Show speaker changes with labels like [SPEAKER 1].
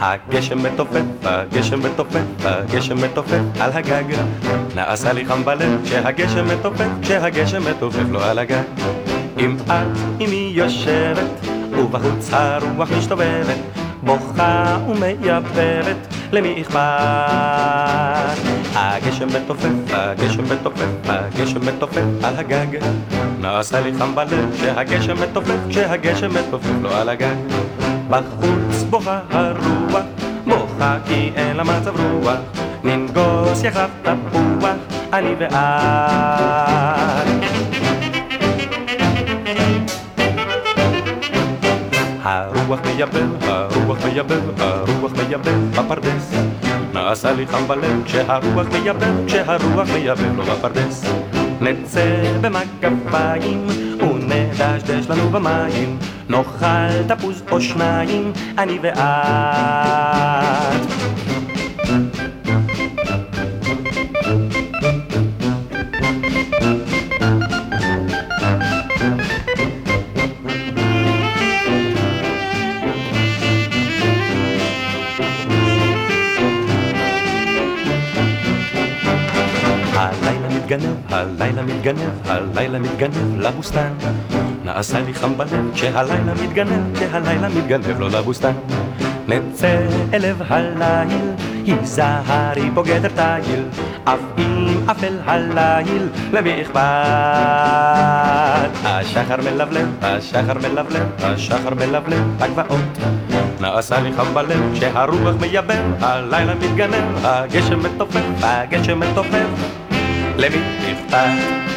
[SPEAKER 1] הגשם מתופף, הגשם מתופף, הגשם מתופף על הגג. נעשה לי חם בלב כשהגשם מתופף, כשהגשם מתופף לו על הגג. אם את עימי יושבת, ובחוץ הרוח משתובבת, בוכה ומייבבת, למי אכפת? הגשם מתופף, הגשם מתופף, הגשם מתופף על הגג. נעשה לי חם בלב כשהגשם מתופף, כשהגשם מתופף לו על הגג. בחוץ בוכה הרוח, בוכה כי אין לה מצב רוח, ננגוס יחד תפוח, אני ואת. הרוח מייבב, הרוח מייבב, הרוח מייבב בפרדס. נעשה לי חם בלב כשהרוח מייבב, כשהרוח מייבב לו בפרדס. נצא במגפיים ונדשדש לנו במים, נאכל תפוז או שניים, אני ואת. מתגנב, הלילה מתגנב, הלילה מתגנב לבוסתן. נעשה לי חם בלב כשהלילה מתגנב, כשהלילה מתגנב לו לבוסתן. נצא אל לב הליל, היזהרי פה גדר תיל, אף אם אפל הליל, למי אכפת? השחר מלבלב, השחר מלבלב, השחר מלבלב בגבעות. נעשה לי חם בלב כשהרוח מייבב, הלילה מתגנב, הגשם מתופף, הגשם מתופף. למי אכפת?